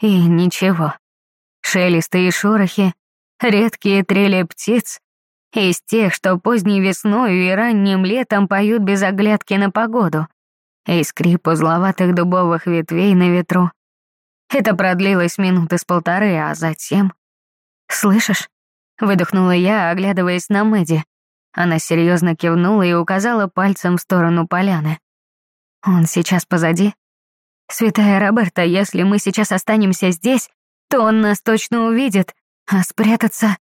и ничего. Шелесты и шорохи, редкие трели птиц, из тех, что поздней весной и ранним летом поют без оглядки на погоду, и скрип узловатых дубовых ветвей на ветру. Это продлилось минуты с полторы, а затем... «Слышишь?» — выдохнула я, оглядываясь на Мэдди. Она серьезно кивнула и указала пальцем в сторону поляны. «Он сейчас позади?» «Святая Роберта, если мы сейчас останемся здесь, то он нас точно увидит, а спрятаться...»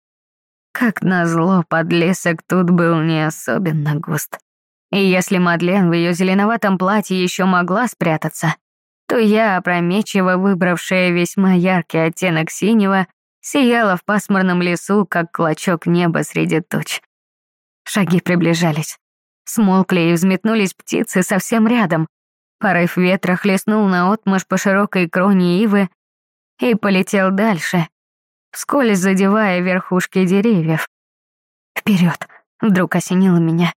Как назло, подлесок тут был не особенно густ. И если Мадлен в ее зеленоватом платье еще могла спрятаться, то я, опрометчиво выбравшая весьма яркий оттенок синего, сияла в пасмурном лесу, как клочок неба среди туч. Шаги приближались. Смолкли и взметнулись птицы совсем рядом. Порыв ветра хлестнул наотмашь по широкой кроне ивы и полетел дальше, вскользь задевая верхушки деревьев. Вперед! вдруг осенило меня.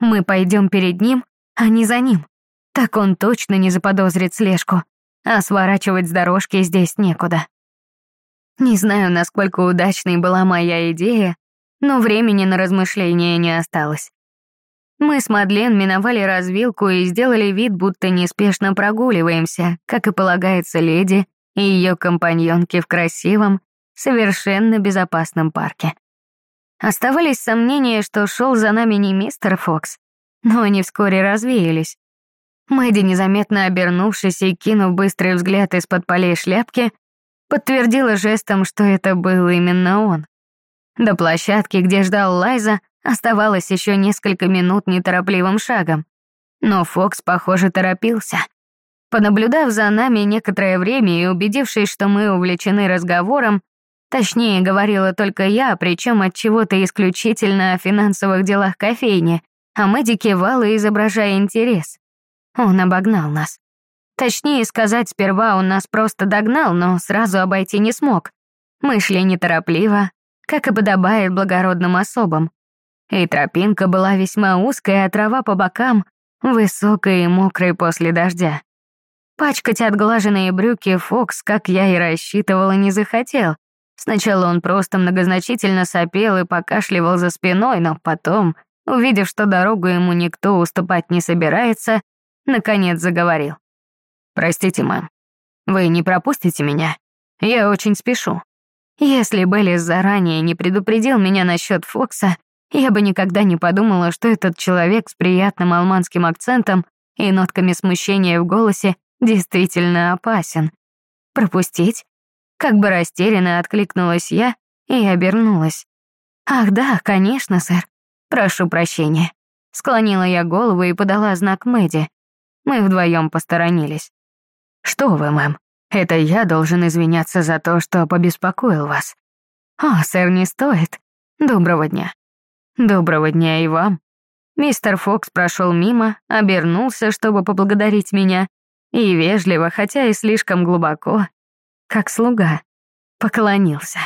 Мы пойдем перед ним, а не за ним. Так он точно не заподозрит слежку, а сворачивать с дорожки здесь некуда. Не знаю, насколько удачной была моя идея, но времени на размышления не осталось. Мы с Мадлен миновали развилку и сделали вид, будто неспешно прогуливаемся, как и полагается леди и ее компаньонке в красивом, совершенно безопасном парке. Оставались сомнения, что шел за нами не мистер Фокс, но они вскоре развеялись. Мэдди, незаметно обернувшись и кинув быстрый взгляд из-под полей шляпки, подтвердила жестом, что это был именно он. До площадки, где ждал Лайза, оставалось еще несколько минут неторопливым шагом. Но Фокс, похоже, торопился. Понаблюдав за нами некоторое время и убедившись, что мы увлечены разговором, точнее, говорила только я, причем от чего-то исключительно о финансовых делах кофейни, а Мэдди кивала, изображая интерес. Он обогнал нас. Точнее сказать, сперва он нас просто догнал, но сразу обойти не смог. Мы шли неторопливо, как и подобает благородным особам. И тропинка была весьма узкая, а трава по бокам высокая и мокрая после дождя. Пачкать отглаженные брюки Фокс, как я и рассчитывала, не захотел. Сначала он просто многозначительно сопел и покашливал за спиной, но потом, увидев, что дорогу ему никто уступать не собирается, наконец заговорил. «Простите, мэм, вы не пропустите меня? Я очень спешу. Если Беллис заранее не предупредил меня насчет Фокса, я бы никогда не подумала, что этот человек с приятным алманским акцентом и нотками смущения в голосе действительно опасен. Пропустить? Как бы растерянно откликнулась я и обернулась. «Ах да, конечно, сэр. Прошу прощения». Склонила я голову и подала знак Мэдди. Мы вдвоем посторонились. «Что вы, мэм? Это я должен извиняться за то, что побеспокоил вас». «О, сэр, не стоит. Доброго дня». «Доброго дня и вам». Мистер Фокс прошел мимо, обернулся, чтобы поблагодарить меня, и вежливо, хотя и слишком глубоко, как слуга, поклонился.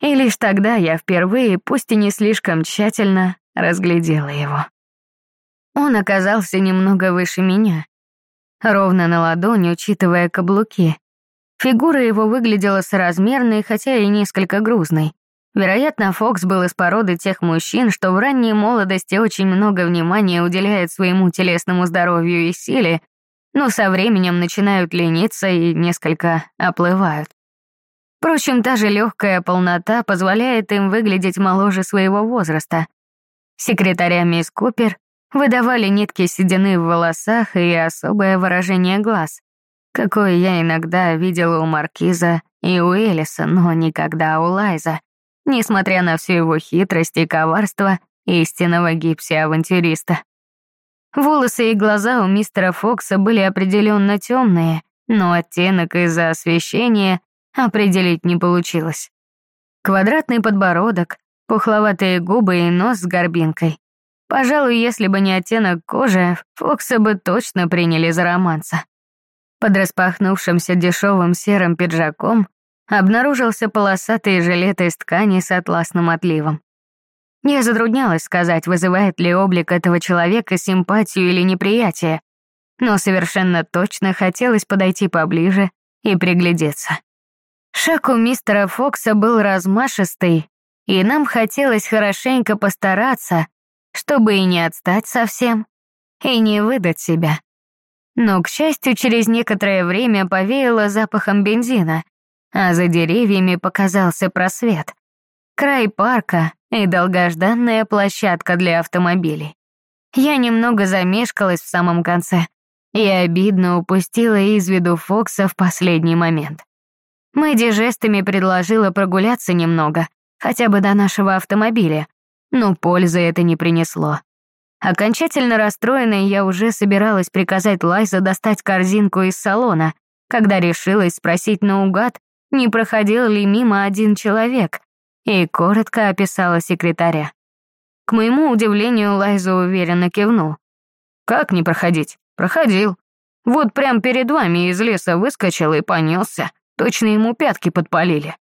И лишь тогда я впервые, пусть и не слишком тщательно, разглядела его. Он оказался немного выше меня, ровно на ладони, учитывая каблуки. Фигура его выглядела соразмерной, хотя и несколько грузной. Вероятно, Фокс был из породы тех мужчин, что в ранней молодости очень много внимания уделяют своему телесному здоровью и силе, но со временем начинают лениться и несколько оплывают. Впрочем, та же легкая полнота позволяет им выглядеть моложе своего возраста. Секретаря мисс Купер выдавали нитки седины в волосах и особое выражение глаз, какое я иногда видела у Маркиза и у Элиса, но никогда у Лайза, несмотря на всю его хитрость и коварство истинного гипси-авантюриста. Волосы и глаза у мистера Фокса были определенно темные, но оттенок из-за освещения определить не получилось. Квадратный подбородок, пухловатые губы и нос с горбинкой. Пожалуй, если бы не оттенок кожи, Фокса бы точно приняли за романца. Под распахнувшимся дешевым серым пиджаком обнаружился полосатый жилет из ткани с атласным отливом. Я затруднялась сказать, вызывает ли облик этого человека симпатию или неприятие, но совершенно точно хотелось подойти поближе и приглядеться. Шаг у мистера Фокса был размашистый, и нам хотелось хорошенько постараться, чтобы и не отстать совсем, и не выдать себя. Но, к счастью, через некоторое время повеяло запахом бензина, а за деревьями показался просвет. Край парка и долгожданная площадка для автомобилей. Я немного замешкалась в самом конце и обидно упустила из виду Фокса в последний момент. Мэдди жестами предложила прогуляться немного, хотя бы до нашего автомобиля, но пользы это не принесло. Окончательно расстроенная, я уже собиралась приказать Лайза достать корзинку из салона, когда решилась спросить наугад, не проходил ли мимо один человек, и коротко описала секретаря. К моему удивлению, Лайза уверенно кивнул. «Как не проходить? Проходил. Вот прям перед вами из леса выскочил и понесся. Точно ему пятки подпалили.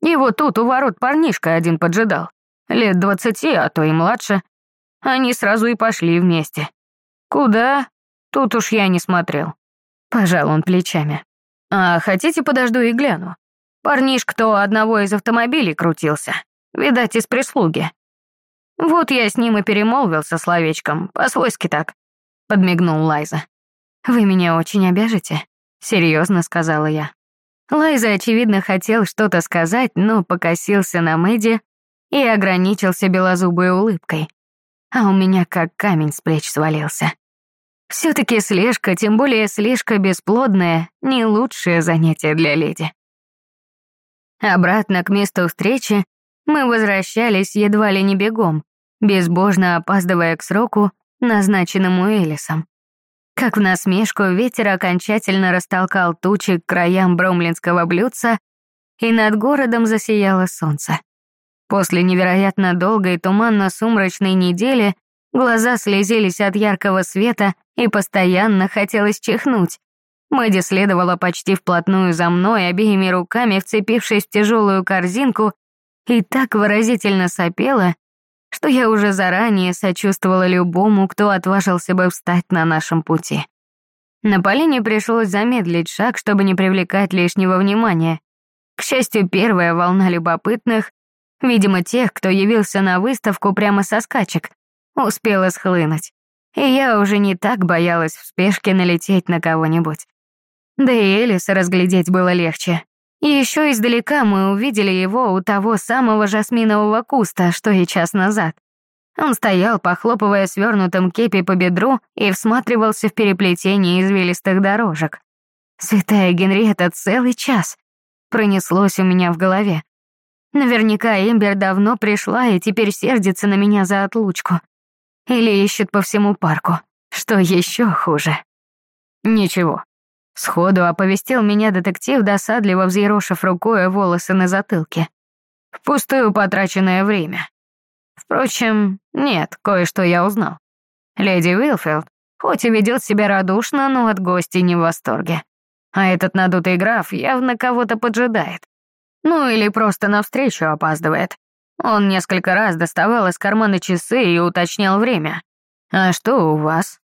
Его тут у ворот парнишка один поджидал. Лет двадцати, а то и младше. Они сразу и пошли вместе. Куда? Тут уж я не смотрел. Пожал он плечами. А хотите, подожду и гляну. Парнишка то одного из автомобилей крутился. Видать, из прислуги. Вот я с ним и перемолвился словечком, по-свойски так. Подмигнул Лайза. Вы меня очень обяжете, серьезно сказала я. Лайза, очевидно, хотел что-то сказать, но покосился на Мэдди и ограничился белозубой улыбкой. А у меня как камень с плеч свалился. Все-таки слежка, тем более слежка бесплодная, не лучшее занятие для леди. Обратно к месту встречи мы возвращались едва ли не бегом, безбожно опаздывая к сроку, назначенному Элисом. Как в насмешку ветер окончательно растолкал тучи к краям бромлинского блюдца, и над городом засияло солнце. После невероятно долгой туманно-сумрачной недели глаза слезились от яркого света и постоянно хотелось чихнуть. Мэдди следовала почти вплотную за мной, обеими руками вцепившись в тяжелую корзинку, и так выразительно сопела, что я уже заранее сочувствовала любому, кто отважился бы встать на нашем пути. На Полине пришлось замедлить шаг, чтобы не привлекать лишнего внимания. К счастью, первая волна любопытных, видимо, тех, кто явился на выставку прямо со скачек, успела схлынуть. И я уже не так боялась в спешке налететь на кого-нибудь. Да и Элиса разглядеть было легче. Еще издалека мы увидели его у того самого жасминового куста, что и час назад. Он стоял, похлопывая свернутым кепи по бедру и всматривался в переплетение извилистых дорожек. «Святая Генриетта, целый час!» Пронеслось у меня в голове. Наверняка Эмбер давно пришла и теперь сердится на меня за отлучку. Или ищет по всему парку, что еще хуже. Ничего, Сходу оповестил меня детектив, досадливо взъерошив рукой волосы на затылке. Впустую потраченное время. Впрочем, нет, кое-что я узнал. Леди Уилфилд, хоть и ведет себя радушно, но от гостей не в восторге. А этот надутый граф явно кого-то поджидает. Ну или просто навстречу опаздывает. Он несколько раз доставал из кармана часы и уточнял время. «А что у вас?»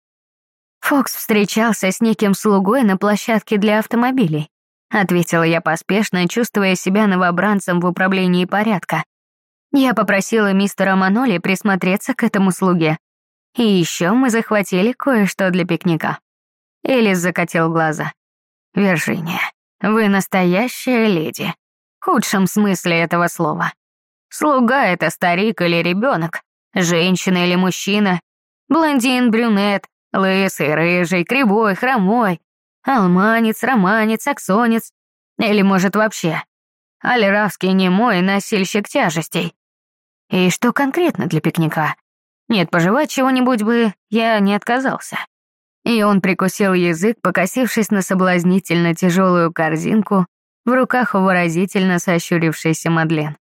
Фокс встречался с неким слугой на площадке для автомобилей. Ответила я поспешно, чувствуя себя новобранцем в управлении порядка. Я попросила мистера Маноли присмотреться к этому слуге. И еще мы захватили кое-что для пикника. Элис закатил глаза. «Виржиния, вы настоящая леди. В худшем смысле этого слова. Слуга — это старик или ребенок, женщина или мужчина, блондин, брюнет, Лысый, рыжий, кривой, хромой. Алманец, романец, аксонец. Или, может, вообще. Алиравский немой носильщик тяжестей. И что конкретно для пикника? Нет, пожевать чего-нибудь бы я не отказался. И он прикусил язык, покосившись на соблазнительно тяжелую корзинку в руках у выразительно сощурившейся Мадлен.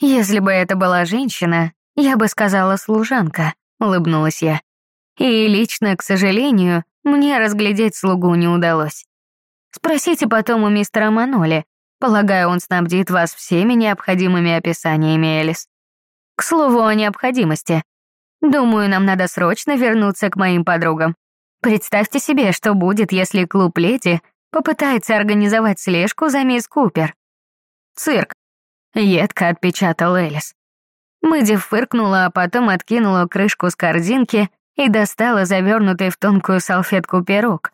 «Если бы это была женщина, я бы сказала служанка», — улыбнулась я. И лично, к сожалению, мне разглядеть слугу не удалось. Спросите потом у мистера Маноли. Полагаю, он снабдит вас всеми необходимыми описаниями, Элис. К слову о необходимости. Думаю, нам надо срочно вернуться к моим подругам. Представьте себе, что будет, если клуб Лети попытается организовать слежку за мисс Купер. Цирк. Едко отпечатал Элис. Мэдди фыркнула, а потом откинула крышку с корзинки и достала завернутый в тонкую салфетку пирог.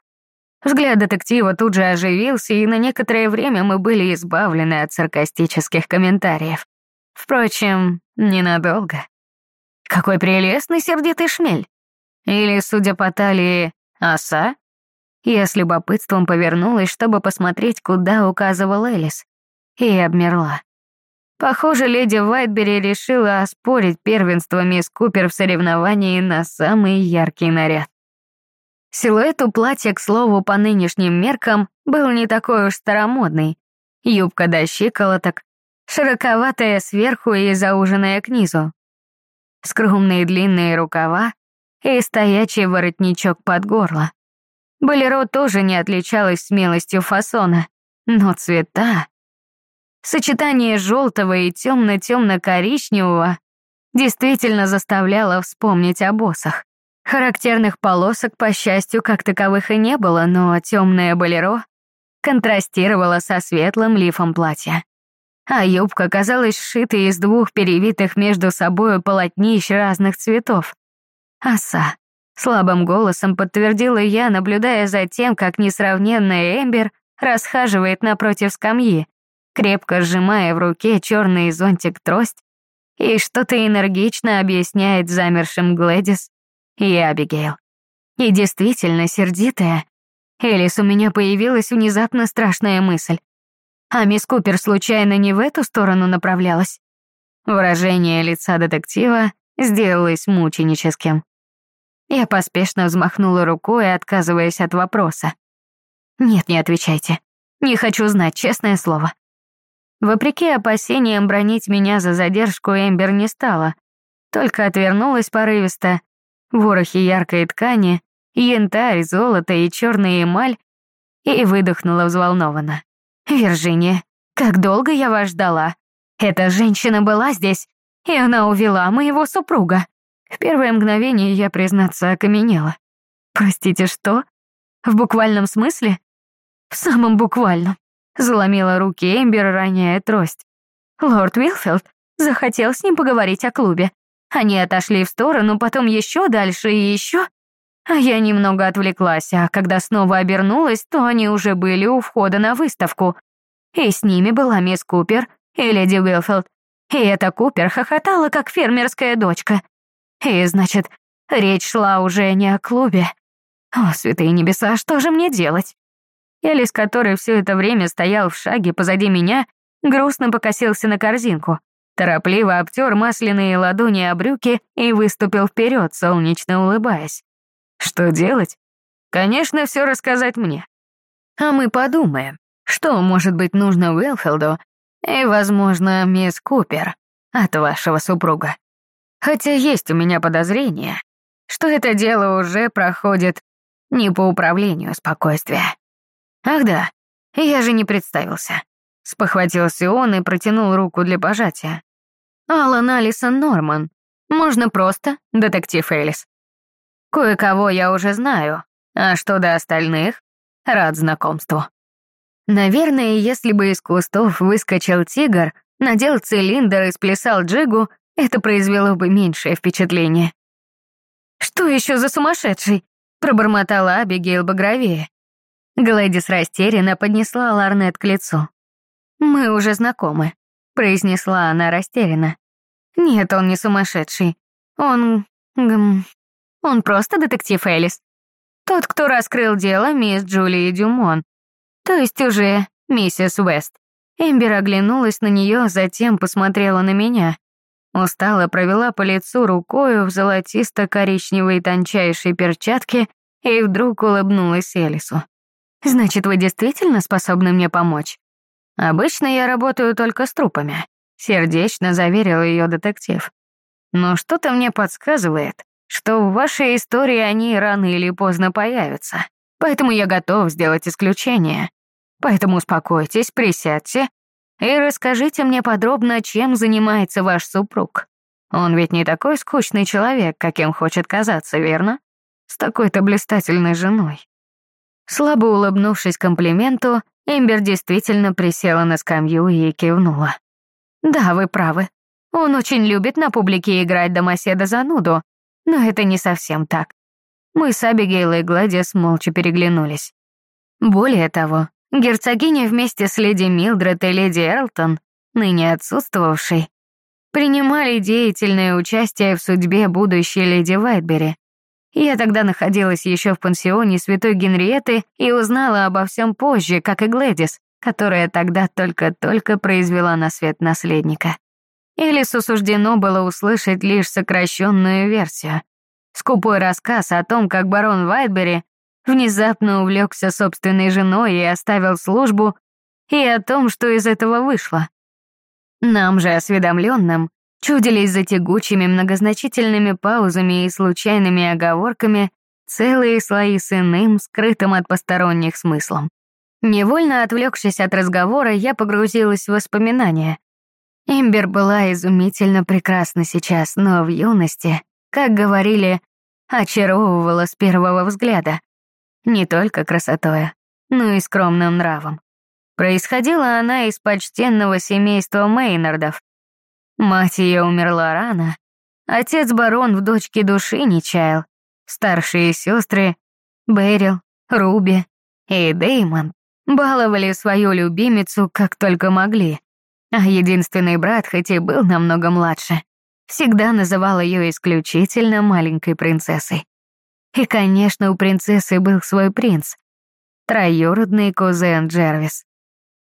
Взгляд детектива тут же оживился, и на некоторое время мы были избавлены от саркастических комментариев. Впрочем, ненадолго. Какой прелестный сердитый шмель. Или, судя по талии, оса? Я с любопытством повернулась, чтобы посмотреть, куда указывал Элис, и обмерла. Похоже, леди Вайтбери решила оспорить первенство мисс Купер в соревновании на самый яркий наряд. Силуэт у платья, к слову, по нынешним меркам, был не такой уж старомодный. Юбка до щиколоток, широковатая сверху и зауженная к низу. Скромные длинные рукава и стоячий воротничок под горло. Болеро тоже не отличалась смелостью фасона, но цвета... Сочетание желтого и темно-темно-коричневого действительно заставляло вспомнить о боссах. Характерных полосок, по счастью, как таковых и не было, но темное болеро контрастировало со светлым лифом платья. А юбка казалась сшитой из двух перевитых между собой полотнищ разных цветов. Оса. Слабым голосом подтвердила я, наблюдая за тем, как несравненная Эмбер расхаживает напротив скамьи, крепко сжимая в руке черный зонтик-трость и что-то энергично объясняет замершим Глэдис и Абигейл. И действительно сердитая. Элис, у меня появилась внезапно страшная мысль. А мисс Купер случайно не в эту сторону направлялась? Выражение лица детектива сделалось мученическим. Я поспешно взмахнула рукой, отказываясь от вопроса. «Нет, не отвечайте. Не хочу знать, честное слово». Вопреки опасениям бронить меня за задержку Эмбер не стала, только отвернулась порывисто, ворохи яркой ткани, янтарь, золото и черная эмаль, и выдохнула взволнованно. «Виржиния, как долго я вас ждала? Эта женщина была здесь, и она увела моего супруга». В первое мгновение я, признаться, окаменела. «Простите, что? В буквальном смысле?» «В самом буквальном», — заломила руки Эмбер, роняя трость. Лорд Уилфилд захотел с ним поговорить о клубе. Они отошли в сторону, потом еще дальше и еще. А я немного отвлеклась, а когда снова обернулась, то они уже были у входа на выставку. И с ними была мисс Купер и леди Уилфилд. И эта Купер хохотала, как фермерская дочка. И, значит, речь шла уже не о клубе. О, святые небеса, что же мне делать? Элис, который все это время стоял в шаге позади меня, грустно покосился на корзинку, торопливо обтер масляные ладони о брюки и выступил вперед, солнечно улыбаясь. Что делать? Конечно, все рассказать мне. А мы подумаем, что может быть нужно Уилфилду и, возможно, мисс Купер от вашего супруга. Хотя есть у меня подозрение, что это дело уже проходит не по управлению спокойствия. Ах да, я же не представился. Спохватился он и протянул руку для пожатия. Алан Алисон Норман. Можно просто, детектив Элис. Кое-кого я уже знаю, а что до остальных, рад знакомству. Наверное, если бы из кустов выскочил тигр, надел цилиндр и сплясал джигу, это произвело бы меньшее впечатление. «Что еще за сумасшедший?» — пробормотала Абигейл багровее. Глэдис растерянно поднесла ларнет к лицу. «Мы уже знакомы», — произнесла она растерянно. «Нет, он не сумасшедший. Он... Гм, он просто детектив Элис. Тот, кто раскрыл дело мисс Джулии Дюмон. То есть уже миссис Уэст. Эмбер оглянулась на нее, затем посмотрела на меня. Устало провела по лицу рукою в золотисто-коричневой тончайшей перчатке и вдруг улыбнулась Элису. «Значит, вы действительно способны мне помочь? Обычно я работаю только с трупами», — сердечно заверил ее детектив. «Но что-то мне подсказывает, что в вашей истории они рано или поздно появятся. Поэтому я готов сделать исключение. Поэтому успокойтесь, присядьте и расскажите мне подробно, чем занимается ваш супруг. Он ведь не такой скучный человек, каким хочет казаться, верно? С такой-то блистательной женой». Слабо улыбнувшись комплименту, Эмбер действительно присела на скамью и кивнула. «Да, вы правы. Он очень любит на публике играть домоседа зануду, но это не совсем так. Мы с Абигейл и Гладис молча переглянулись. Более того, герцогиня вместе с леди Милдред и леди Эрлтон, ныне отсутствовавшей, принимали деятельное участие в судьбе будущей леди Вайтбери. Я тогда находилась еще в пансионе Святой Генриетты и узнала обо всем позже, как и Глэдис, которая тогда только-только произвела на свет наследника. Элису суждено было услышать лишь сокращенную версию. Скупой рассказ о том, как барон Вайтбери внезапно увлекся собственной женой и оставил службу, и о том, что из этого вышло. Нам же, осведомленным, чудились за тягучими многозначительными паузами и случайными оговорками целые слои с иным, скрытым от посторонних смыслом. Невольно отвлекшись от разговора, я погрузилась в воспоминания. Эмбер была изумительно прекрасна сейчас, но в юности, как говорили, очаровывала с первого взгляда. Не только красотой, но и скромным нравом. Происходила она из почтенного семейства Мейнардов. Мать ее умерла рано. Отец барон в дочке души не чаял. Старшие сестры Берил, Руби и Деймон баловали свою любимицу как только могли. А единственный брат, хоть и был намного младше, всегда называл ее исключительно маленькой принцессой. И, конечно, у принцессы был свой принц, троюродный кузен Джервис.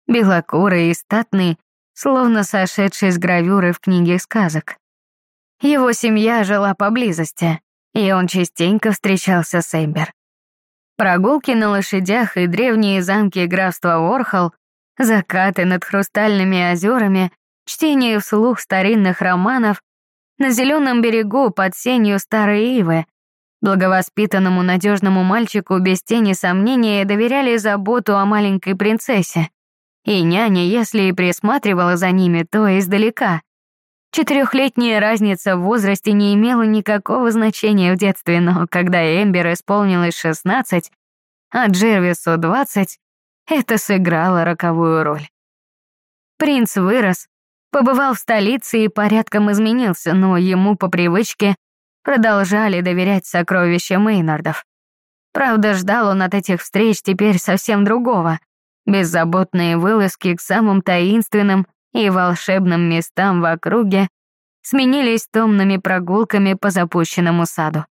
Белокурый и статный, словно сошедший с гравюры в книге сказок. Его семья жила поблизости, и он частенько встречался с Эмбер. Прогулки на лошадях и древние замки графства Орхол, закаты над хрустальными озерами, чтение вслух старинных романов на зеленом берегу под сенью старой ивы, Благовоспитанному надежному мальчику без тени сомнения доверяли заботу о маленькой принцессе. И няня, если и присматривала за ними, то издалека. Четырехлетняя разница в возрасте не имела никакого значения в детстве, но когда Эмбер исполнилось 16, а Джервису 20, это сыграло роковую роль. Принц вырос, побывал в столице и порядком изменился, но ему по привычке продолжали доверять сокровища Мейнардов. Правда, ждал он от этих встреч теперь совсем другого. Беззаботные вылазки к самым таинственным и волшебным местам в округе сменились томными прогулками по запущенному саду.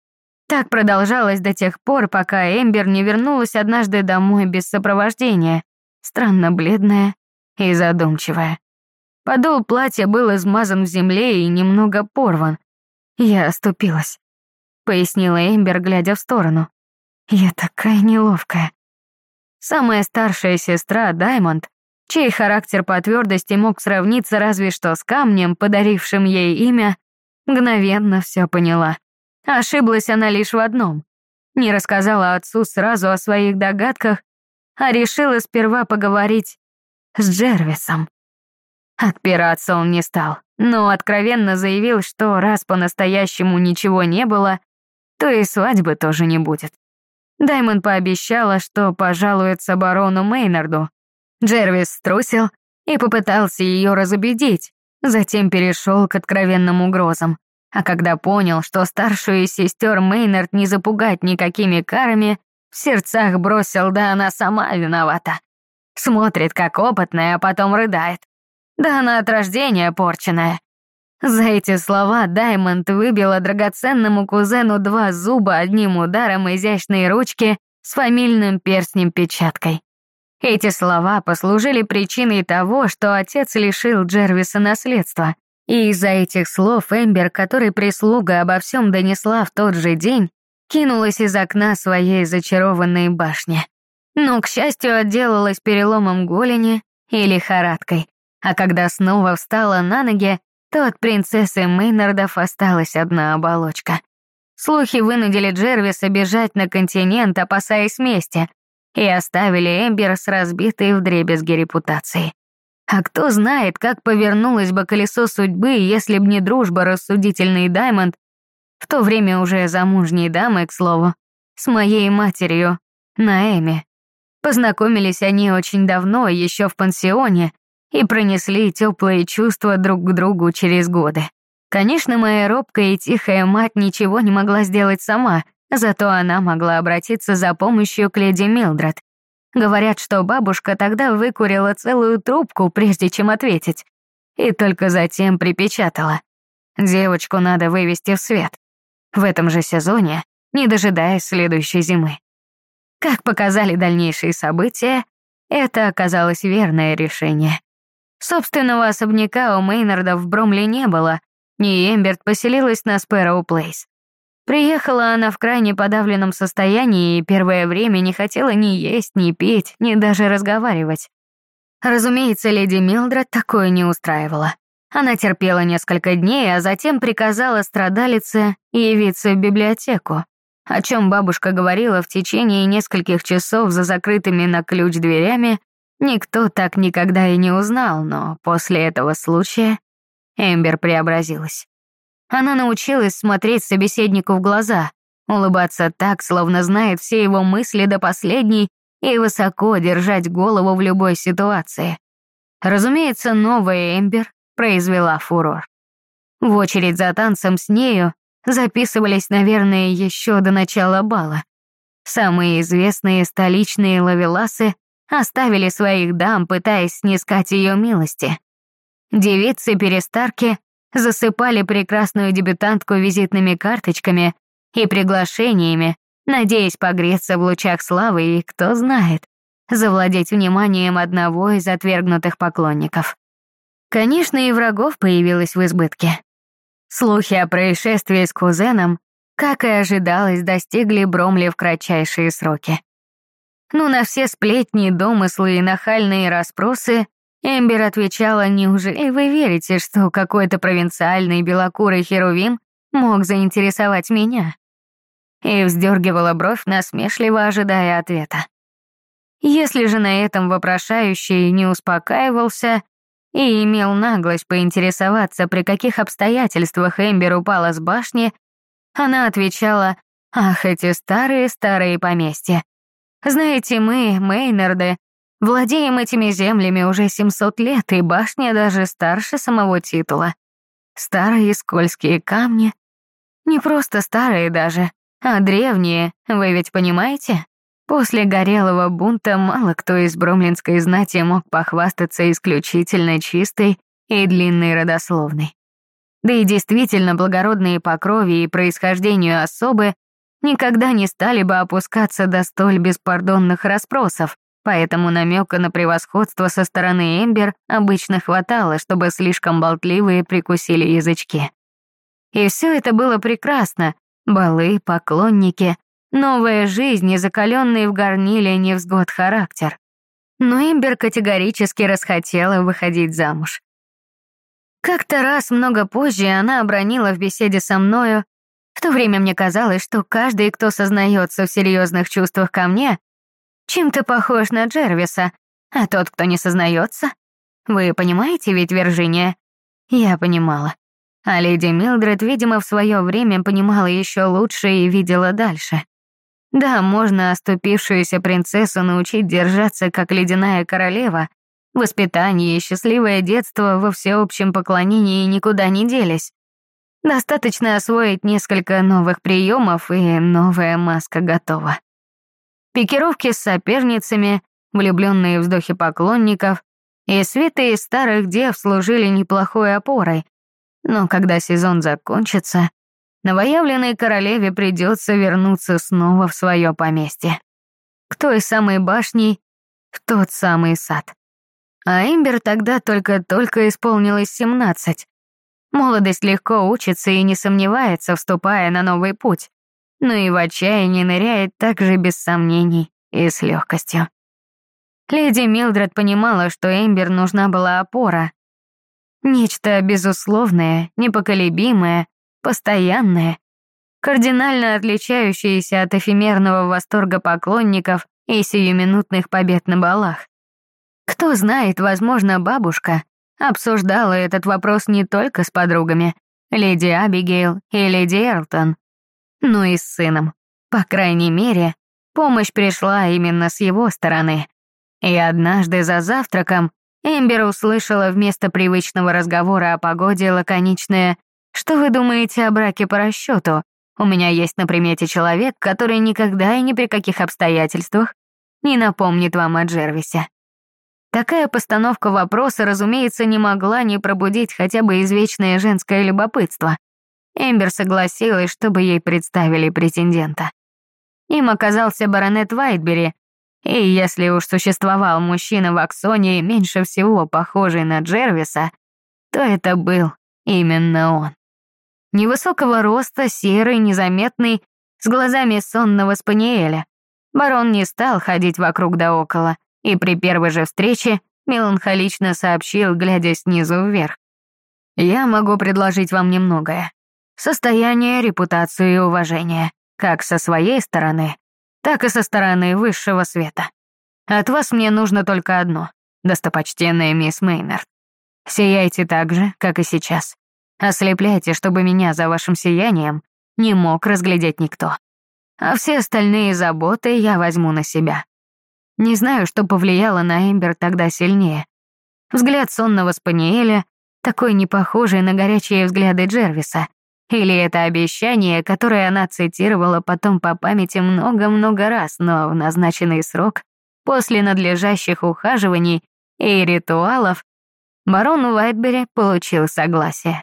Так продолжалось до тех пор, пока Эмбер не вернулась однажды домой без сопровождения, странно бледная и задумчивая. Подол платья был измазан в земле и немного порван, «Я оступилась», — пояснила Эмбер, глядя в сторону. «Я такая неловкая». Самая старшая сестра, Даймонд, чей характер по твердости мог сравниться разве что с камнем, подарившим ей имя, мгновенно все поняла. Ошиблась она лишь в одном. Не рассказала отцу сразу о своих догадках, а решила сперва поговорить с Джервисом. Отпираться он не стал но откровенно заявил, что раз по-настоящему ничего не было, то и свадьбы тоже не будет. Даймонд пообещала, что пожалуется барону Мейнарду. Джервис струсил и попытался ее разубедить, затем перешел к откровенным угрозам. А когда понял, что старшую сестер Мейнард не запугать никакими карами, в сердцах бросил, да она сама виновата. Смотрит, как опытная, а потом рыдает. Да она от рождения порченная. За эти слова Даймонд выбила драгоценному кузену два зуба одним ударом изящной ручки с фамильным перстнем-печаткой. Эти слова послужили причиной того, что отец лишил Джервиса наследства. И из-за этих слов Эмбер, которой прислуга обо всем донесла в тот же день, кинулась из окна своей зачарованной башни. Но, к счастью, отделалась переломом голени и лихорадкой а когда снова встала на ноги, то от принцессы Мейнардов осталась одна оболочка. Слухи вынудили Джервиса бежать на континент, опасаясь мести, и оставили Эмбер с разбитой вдребезги репутацией. А кто знает, как повернулось бы колесо судьбы, если б не дружба рассудительный Даймонд, в то время уже замужней дамы, к слову, с моей матерью, Наэми. Познакомились они очень давно, еще в пансионе, и пронесли теплые чувства друг к другу через годы. Конечно, моя робкая и тихая мать ничего не могла сделать сама, зато она могла обратиться за помощью к леди Милдред. Говорят, что бабушка тогда выкурила целую трубку, прежде чем ответить, и только затем припечатала. Девочку надо вывести в свет. В этом же сезоне, не дожидаясь следующей зимы. Как показали дальнейшие события, это оказалось верное решение. Собственного особняка у Мейнарда в Бромле не было, и Эмберт поселилась на Спэроу Плейс. Приехала она в крайне подавленном состоянии и первое время не хотела ни есть, ни пить, ни даже разговаривать. Разумеется, леди Милдред такое не устраивала. Она терпела несколько дней, а затем приказала страдалице явиться в библиотеку, о чем бабушка говорила в течение нескольких часов за закрытыми на ключ дверями, никто так никогда и не узнал, но после этого случая Эмбер преобразилась. Она научилась смотреть собеседнику в глаза, улыбаться так, словно знает все его мысли до последней и высоко держать голову в любой ситуации. Разумеется, новая Эмбер произвела фурор. В очередь за танцем с нею записывались, наверное, еще до начала бала. Самые известные столичные лавеласы оставили своих дам, пытаясь снискать ее милости. Девицы-перестарки засыпали прекрасную дебютантку визитными карточками и приглашениями, надеясь погреться в лучах славы и, кто знает, завладеть вниманием одного из отвергнутых поклонников. Конечно, и врагов появилось в избытке. Слухи о происшествии с кузеном, как и ожидалось, достигли Бромли в кратчайшие сроки. Ну, на все сплетни, домыслы и нахальные расспросы Эмбер отвечала, неужели вы верите, что какой-то провинциальный белокурый херувим мог заинтересовать меня? И вздергивала бровь, насмешливо ожидая ответа. Если же на этом вопрошающий не успокаивался и имел наглость поинтересоваться, при каких обстоятельствах Эмбер упала с башни, она отвечала, «Ах, эти старые-старые поместья. Знаете, мы, Мейнарды, Владеем этими землями уже 700 лет, и башня даже старше самого титула. Старые скользкие камни. Не просто старые даже, а древние, вы ведь понимаете? После горелого бунта мало кто из бромлинской знати мог похвастаться исключительно чистой и длинной родословной. Да и действительно благородные по крови и происхождению особы никогда не стали бы опускаться до столь беспардонных расспросов, поэтому намека на превосходство со стороны Эмбер обычно хватало, чтобы слишком болтливые прикусили язычки. И все это было прекрасно. Балы, поклонники, новая жизнь и закаленный в горниле невзгод характер. Но Эмбер категорически расхотела выходить замуж. Как-то раз много позже она обронила в беседе со мною, в то время мне казалось, что каждый, кто сознается в серьезных чувствах ко мне, чем-то похож на Джервиса, а тот, кто не сознается. Вы понимаете ведь, Виржиния? Я понимала. А леди Милдред, видимо, в свое время понимала еще лучше и видела дальше. Да, можно оступившуюся принцессу научить держаться, как ледяная королева. Воспитание и счастливое детство во всеобщем поклонении никуда не делись. Достаточно освоить несколько новых приемов, и новая маска готова. Пикировки с соперницами, влюбленные вздохи поклонников и свиты старых дев служили неплохой опорой. Но когда сезон закончится, новоявленной королеве придется вернуться снова в свое поместье. К той самой башне, в тот самый сад. А Эмбер тогда только-только исполнилось семнадцать. Молодость легко учится и не сомневается, вступая на новый путь но и в отчаянии ныряет также без сомнений и с легкостью. Леди Милдред понимала, что Эмбер нужна была опора. Нечто безусловное, непоколебимое, постоянное, кардинально отличающееся от эфемерного восторга поклонников и сиюминутных побед на балах. Кто знает, возможно, бабушка обсуждала этот вопрос не только с подругами, леди Абигейл и леди Эрлтон, но и с сыном. По крайней мере, Помощь пришла именно с его стороны. И однажды за завтраком Эмбер услышала вместо привычного разговора о погоде лаконичное «Что вы думаете о браке по расчету? У меня есть на примете человек, который никогда и ни при каких обстоятельствах не напомнит вам о Джервисе». Такая постановка вопроса, разумеется, не могла не пробудить хотя бы извечное женское любопытство. Эмбер согласилась, чтобы ей представили претендента. Им оказался баронет Вайтбери, и если уж существовал мужчина в Аксоне, меньше всего похожий на Джервиса, то это был именно он. Невысокого роста, серый, незаметный, с глазами сонного спаниеля. Барон не стал ходить вокруг да около, и при первой же встрече меланхолично сообщил, глядя снизу вверх. «Я могу предложить вам немногое. Состояние, репутацию и уважение, как со своей стороны, так и со стороны высшего света. От вас мне нужно только одно, достопочтенная мисс Мейнард. Сияйте так же, как и сейчас. Ослепляйте, чтобы меня за вашим сиянием не мог разглядеть никто. А все остальные заботы я возьму на себя. Не знаю, что повлияло на Эмбер тогда сильнее. Взгляд сонного спаниеля, такой не похожий на горячие взгляды Джервиса, или это обещание, которое она цитировала потом по памяти много-много раз, но в назначенный срок, после надлежащих ухаживаний и ритуалов, барон Уайтбери получил согласие.